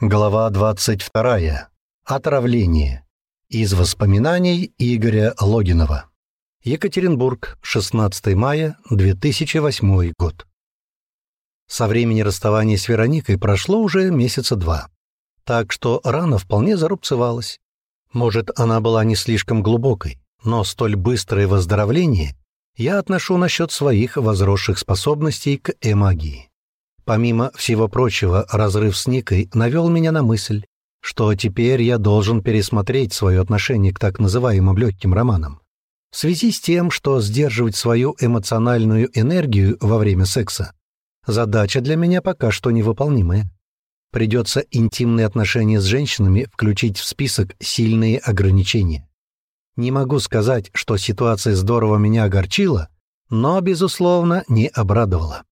Глава 22. Отравление. Из воспоминаний Игоря Логинова. Екатеринбург, 16 мая 2008 год. Со времени расставания с Вероникой прошло уже месяца два. Так что рана вполне зарубцевалась. Может, она была не слишком глубокой, но столь быстрое выздоровление я отношу насчет своих возросших способностей к эмагии. Помимо всего прочего, разрыв с Никой навел меня на мысль, что теперь я должен пересмотреть свое отношение к так называемым легким романам. В связи с тем, что сдерживать свою эмоциональную энергию во время секса — задача для меня пока что невыполнимая. Придется интимные отношения с женщинами включить в список сильные ограничения. Не могу сказать, что ситуация здорово меня огорчила, но, безусловно, не обрадовала.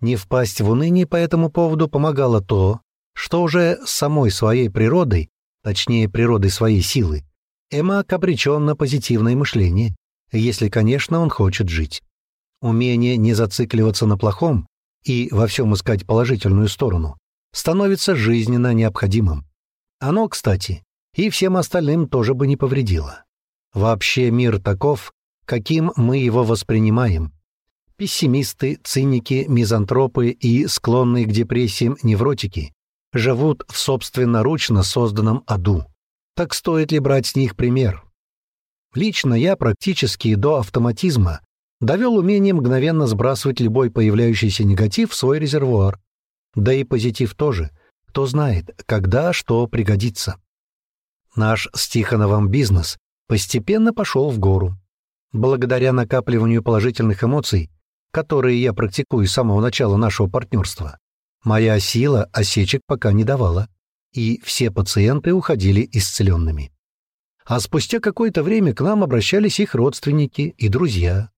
Не впасть в уныние по этому поводу помогало то, что уже самой своей природой, точнее природой своей силы, Эмак обречен на позитивное мышление, если, конечно, он хочет жить. Умение не зацикливаться на плохом и во всем искать положительную сторону становится жизненно необходимым. Оно, кстати, и всем остальным тоже бы не повредило. Вообще мир таков, каким мы его воспринимаем, Пессимисты, циники, мизантропы и склонные к депрессиям невротики живут в собственноручно созданном аду. Так стоит ли брать с них пример? Лично я практически до автоматизма довел умение мгновенно сбрасывать любой появляющийся негатив в свой резервуар. Да и позитив тоже. Кто знает, когда что пригодится. Наш с Тихоновым бизнес постепенно пошел в гору. Благодаря накапливанию положительных эмоций которые я практикую с самого начала нашего партнерства, моя сила осечек пока не давала, и все пациенты уходили исцеленными. А спустя какое-то время к нам обращались их родственники и друзья.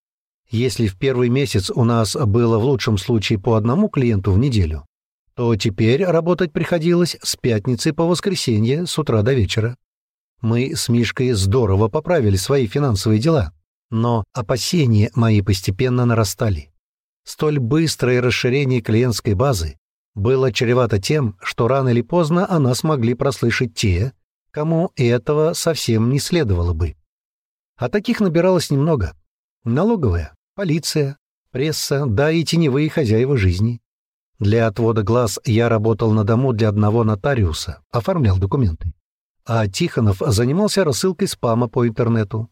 Если в первый месяц у нас было в лучшем случае по одному клиенту в неделю, то теперь работать приходилось с пятницы по воскресенье с утра до вечера. Мы с Мишкой здорово поправили свои финансовые дела. Но опасения мои постепенно нарастали. Столь быстрое расширение клиентской базы было чревато тем, что рано или поздно о нас могли прослышать те, кому этого совсем не следовало бы. А таких набиралось немного. Налоговая, полиция, пресса, да и теневые хозяева жизни. Для отвода глаз я работал на дому для одного нотариуса, оформлял документы. А Тихонов занимался рассылкой спама по интернету.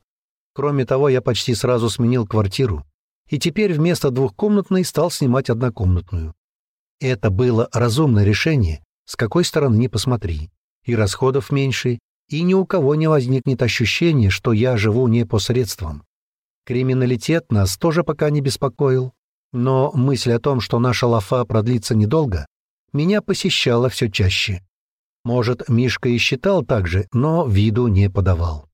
Кроме того, я почти сразу сменил квартиру, и теперь вместо двухкомнатной стал снимать однокомнатную. Это было разумное решение, с какой стороны ни посмотри. И расходов меньше, и ни у кого не возникнет ощущения, что я живу не по средствам. Криминалитет нас тоже пока не беспокоил, но мысль о том, что наша лафа продлится недолго, меня посещала все чаще. Может, Мишка и считал так же, но виду не подавал.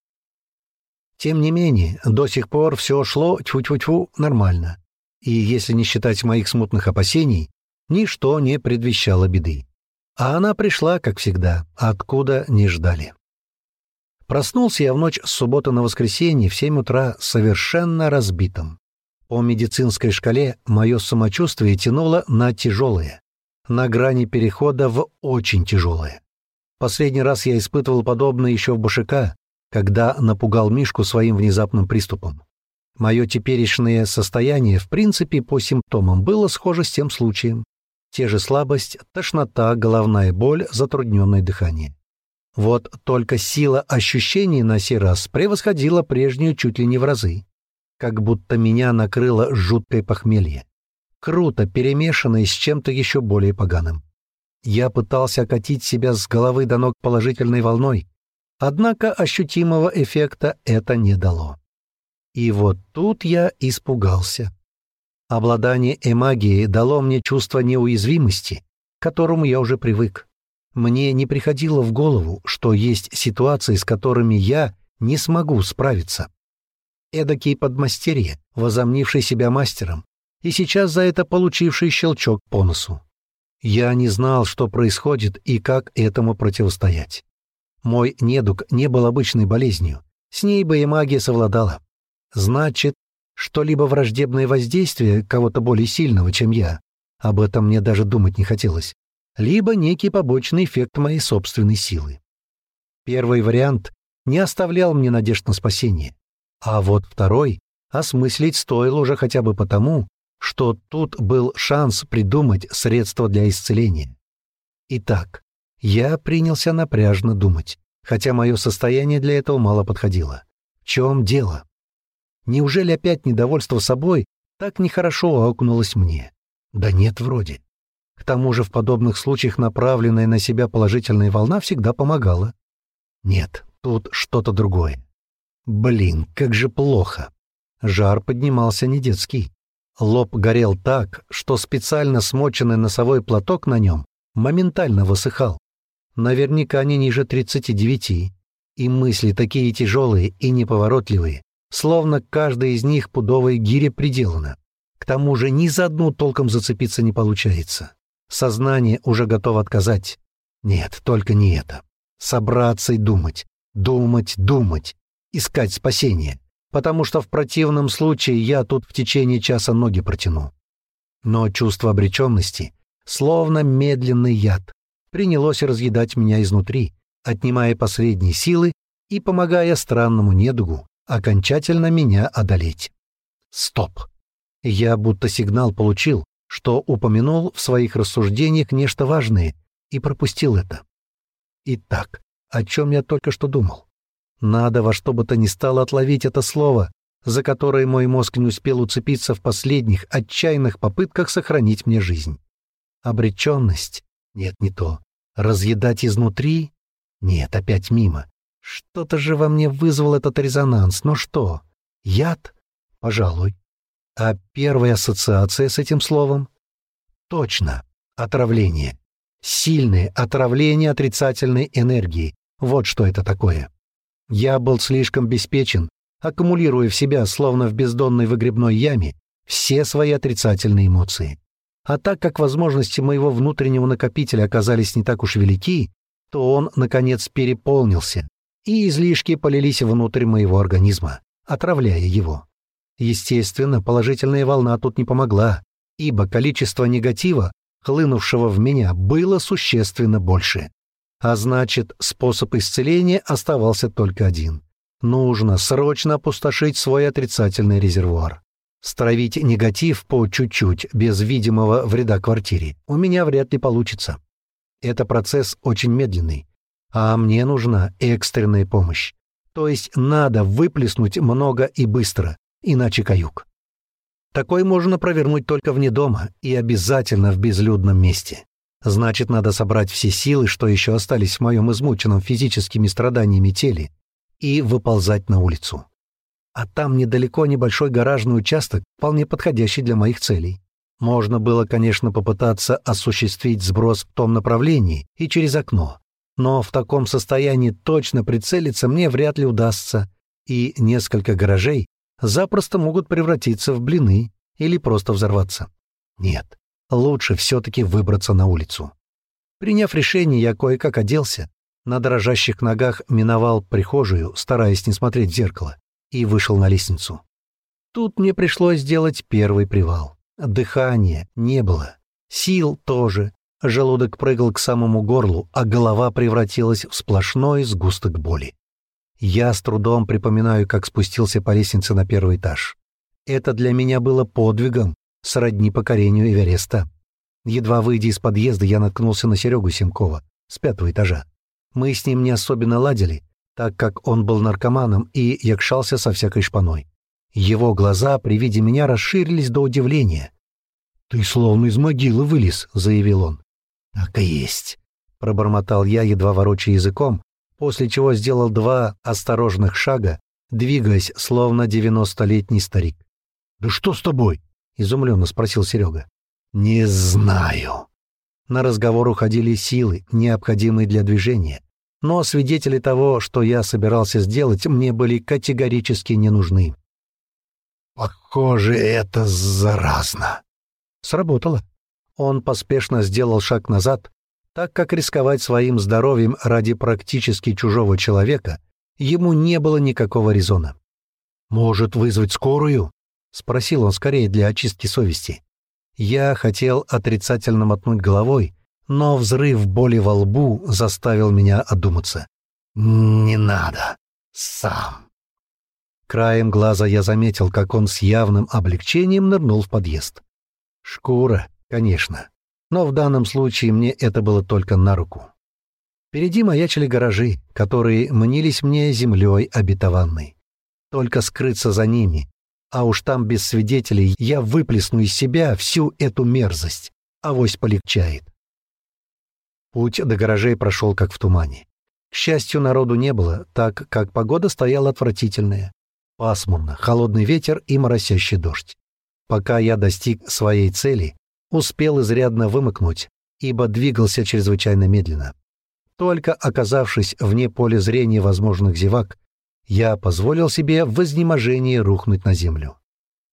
Тем не менее, до сих пор все шло тьфу-тьфу-тьфу нормально. И если не считать моих смутных опасений, ничто не предвещало беды. А она пришла, как всегда, откуда не ждали. Проснулся я в ночь с субботы на воскресенье в 7 утра совершенно разбитым. По медицинской шкале мое самочувствие тянуло на тяжелое, на грани перехода в очень тяжелое. Последний раз я испытывал подобное еще в Башика, когда напугал Мишку своим внезапным приступом. Мое теперешнее состояние, в принципе, по симптомам было схоже с тем случаем. Те же слабость, тошнота, головная боль, затрудненное дыхание. Вот только сила ощущений на сей раз превосходила прежнюю чуть ли не в разы. Как будто меня накрыло жуткое похмелье. Круто перемешанное с чем-то еще более поганым. Я пытался окатить себя с головы до ног положительной волной, Однако ощутимого эффекта это не дало. И вот тут я испугался. Обладание эмагией дало мне чувство неуязвимости, к которому я уже привык. Мне не приходило в голову, что есть ситуации, с которыми я не смогу справиться. Эдакий подмастерье, возомнивший себя мастером, и сейчас за это получивший щелчок по носу. Я не знал, что происходит и как этому противостоять. Мой недуг не был обычной болезнью. С ней бы и магия совладала. Значит, что-либо враждебное воздействие кого-то более сильного, чем я. Об этом мне даже думать не хотелось. либо некий побочный эффект моей собственной силы. Первый вариант не оставлял мне надежд на спасение, а вот второй осмыслить стоило уже хотя бы потому, что тут был шанс придумать средства для исцеления. Итак, я принялся напряжно думать, хотя мое состояние для этого мало подходило. В чем дело? Неужели опять недовольство собой так нехорошо аукнулось мне? Да нет, вроде. К тому же в подобных случаях направленная на себя положительная волна всегда помогала. Нет, тут что-то другое. Блин, как же плохо. Жар поднимался не детский. Лоб горел так, что специально смоченный носовой платок на нем моментально высыхал. Наверняка не ниже 39. И мысли такие тяжелые и неповоротливые, словно каждая из них пудовой гире приделана. К тому же ни за одну толком зацепиться не получается. Сознание уже готово отказать. Нет, только не это. Собраться и думать, думать, думать, искать спасение, потому что в противном случае я тут в течение часа ноги протяну. Но чувство обреченности, словно медленный яд, принялось разъедать меня изнутри, отнимая последние силы и помогая странному недугу окончательно меня одолеть. Стоп! Я будто сигнал получил, что упомянул в своих рассуждениях нечто важное и пропустил это. Итак, о чем я только что думал? Надо во что бы то ни стало отловить это слово, за которое мой мозг не успел уцепиться в последних отчаянных попытках сохранить мне жизнь. Обреченность? Нет, не то. Разъедать изнутри? Нет, опять мимо. Что-то же во мне вызвал этот резонанс. Но что? Яд? Пожалуй. А первая ассоциация с этим словом? Точно. Отравление. Сильное отравление отрицательной энергии. Вот что это такое. Я был слишком беспечен, аккумулируя в себя, словно в бездонной выгребной яме, все свои отрицательные эмоции. А так как возможности моего внутреннего накопителя оказались не так уж велики, то он, наконец, переполнился, и излишки полились внутрь моего организма, отравляя его. Естественно, положительная волна тут не помогла, ибо количество негатива, хлынувшего в меня, было существенно больше. А значит, способ исцеления оставался только один. Нужно срочно опустошить свой отрицательный резервуар. Стравить негатив по чуть-чуть, без видимого вреда квартире, у меня вряд ли получится. Это процесс очень медленный, а мне нужна экстренная помощь. То есть надо выплеснуть много и быстро, иначе каюк. Такой можно провернуть только вне дома и обязательно в безлюдном месте. Значит, надо собрать все силы, что еще остались в моем измученном физическими страданиями теле, и выползать на улицу а там недалеко небольшой гаражный участок, вполне подходящий для моих целей. Можно было, конечно, попытаться осуществить сброс в том направлении и через окно, но в таком состоянии точно прицелиться мне вряд ли удастся, и несколько гаражей запросто могут превратиться в блины или просто взорваться. Нет, лучше все-таки выбраться на улицу. Приняв решение, я кое-как оделся, на дрожащих ногах миновал прихожую, стараясь не смотреть в зеркало и вышел на лестницу. Тут мне пришлось сделать первый привал. Дыхания не было, сил тоже. Желудок прыгал к самому горлу, а голова превратилась в сплошной сгусток боли. Я с трудом припоминаю, как спустился по лестнице на первый этаж. Это для меня было подвигом, сродни покорению Эвереста. Едва выйдя из подъезда, я наткнулся на Серегу Семкова с пятого этажа. Мы с ним не особенно ладили, так как он был наркоманом и якшался со всякой шпаной. Его глаза при виде меня расширились до удивления. «Ты словно из могилы вылез», — заявил он. «Так и есть», — пробормотал я, едва ворочая языком, после чего сделал два осторожных шага, двигаясь, словно девяностолетний старик. «Да что с тобой?» — изумленно спросил Серега. «Не знаю». На разговор уходили силы, необходимые для движения, но свидетели того, что я собирался сделать, мне были категорически не нужны. «Похоже, это заразно». Сработало. Он поспешно сделал шаг назад, так как рисковать своим здоровьем ради практически чужого человека ему не было никакого резона. «Может, вызвать скорую?» — спросил он скорее для очистки совести. Я хотел отрицательно мотнуть головой, но взрыв боли во лбу заставил меня одуматься. «Не надо. Сам». Краем глаза я заметил, как он с явным облегчением нырнул в подъезд. Шкура, конечно, но в данном случае мне это было только на руку. Впереди маячили гаражи, которые мнились мне землей обетованной. Только скрыться за ними, а уж там без свидетелей я выплесну из себя всю эту мерзость, авось полегчает. Путь до гаражей прошел как в тумане. К счастью, народу не было, так как погода стояла отвратительная. Пасмурно, холодный ветер и моросящий дождь. Пока я достиг своей цели, успел изрядно вымокнуть, ибо двигался чрезвычайно медленно. Только оказавшись вне поля зрения возможных зевак, я позволил себе в изнеможении рухнуть на землю.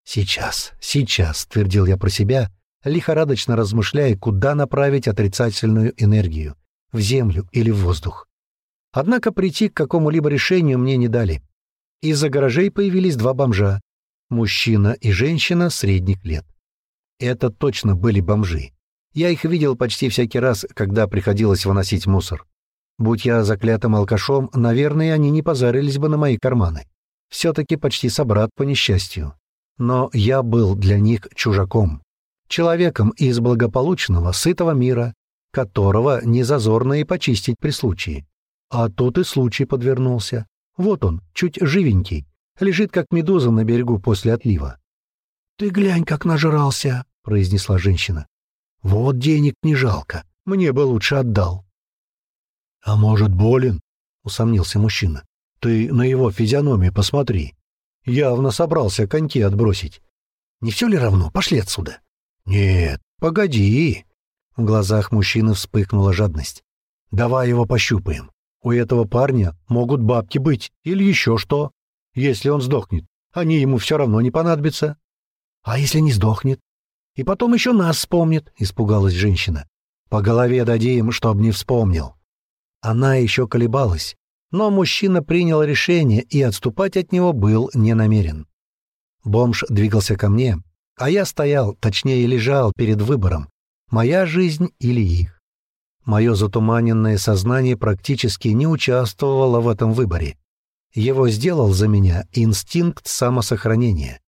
«Сейчас, сейчас», — твердил я про себя, лихорадочно размышляя, куда направить отрицательную энергию — в землю или в воздух. Однако прийти к какому-либо решению мне не дали. Из-за гаражей появились два бомжа — мужчина и женщина средних лет. Это точно были бомжи. Я их видел почти всякий раз, когда приходилось выносить мусор. Будь я заклятым алкашом, наверное, они не позарились бы на мои карманы. Все-таки почти собрат по несчастью. Но я был для них чужаком человеком из благополучного, сытого мира, которого не зазорно и почистить при случае. А тут и случай подвернулся. Вот он, чуть живенький, лежит как медуза на берегу после отлива. «Ты глянь, как нажрался», — произнесла женщина. «Вот денег не жалко, мне бы лучше отдал». «А может, болен?» — усомнился мужчина. «Ты на его физиономию посмотри. Явно собрался коньки отбросить. Не все ли равно? Пошли отсюда». «Нет, погоди!» В глазах мужчины вспыхнула жадность. «Давай его пощупаем. У этого парня могут бабки быть или еще что. Если он сдохнет, они ему все равно не понадобятся». «А если не сдохнет? И потом еще нас вспомнит», — испугалась женщина. «По голове дадим, чтоб не вспомнил». Она еще колебалась, но мужчина принял решение и отступать от него был не намерен. Бомж двигался ко мне, а я стоял, точнее лежал перед выбором, моя жизнь или их. Мое затуманенное сознание практически не участвовало в этом выборе. Его сделал за меня инстинкт самосохранения.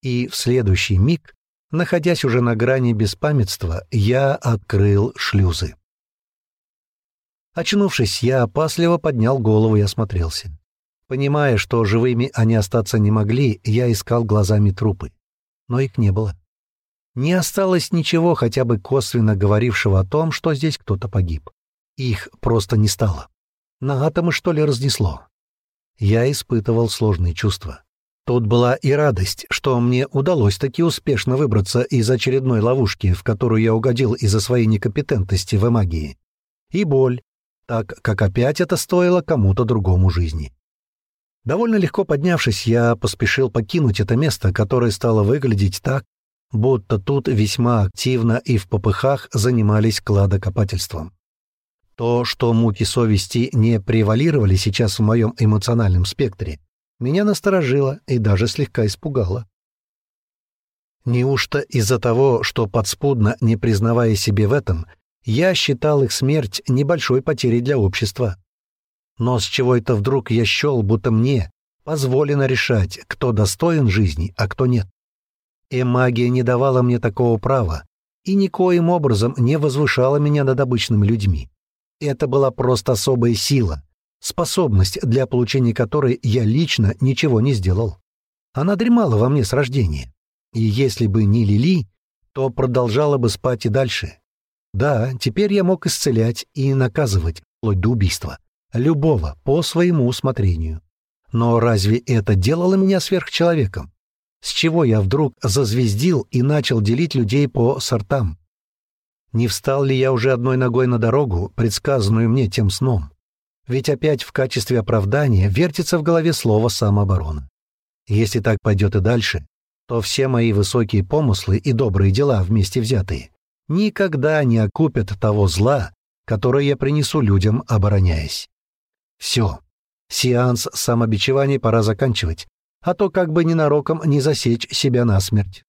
И в следующий миг, находясь уже на грани беспамятства, я открыл шлюзы. Очнувшись, я опасливо поднял голову и осмотрелся. Понимая, что живыми они остаться не могли, я искал глазами трупы но их не было. Не осталось ничего, хотя бы косвенно говорившего о том, что здесь кто-то погиб. Их просто не стало. На атомы, что ли, разнесло? Я испытывал сложные чувства. Тут была и радость, что мне удалось таки успешно выбраться из очередной ловушки, в которую я угодил из-за своей некомпетентности в магии. И боль, так как опять это стоило кому-то другому жизни. Довольно легко поднявшись, я поспешил покинуть это место, которое стало выглядеть так, будто тут весьма активно и в попыхах занимались кладокопательством. То, что муки совести не превалировали сейчас в моем эмоциональном спектре, меня насторожило и даже слегка испугало. Неужто из-за того, что подспудно, не признавая себе в этом, я считал их смерть небольшой потерей для общества? Но с чего это вдруг я счел, будто мне позволено решать, кто достоин жизни, а кто нет? И магия не давала мне такого права и никоим образом не возвышала меня над обычными людьми. Это была просто особая сила, способность, для получения которой я лично ничего не сделал. Она дремала во мне с рождения. И если бы не Лили, то продолжала бы спать и дальше. Да, теперь я мог исцелять и наказывать, вплоть до убийства. Любого, по своему усмотрению. Но разве это делало меня сверхчеловеком? С чего я вдруг зазвездил и начал делить людей по сортам? Не встал ли я уже одной ногой на дорогу, предсказанную мне тем сном? Ведь опять в качестве оправдания вертится в голове слово «самооборона». Если так пойдет и дальше, то все мои высокие помыслы и добрые дела вместе взятые никогда не окупят того зла, которое я принесу людям, обороняясь. Все. Сеанс самобичевания пора заканчивать, а то как бы ненароком не засечь себя насмерть.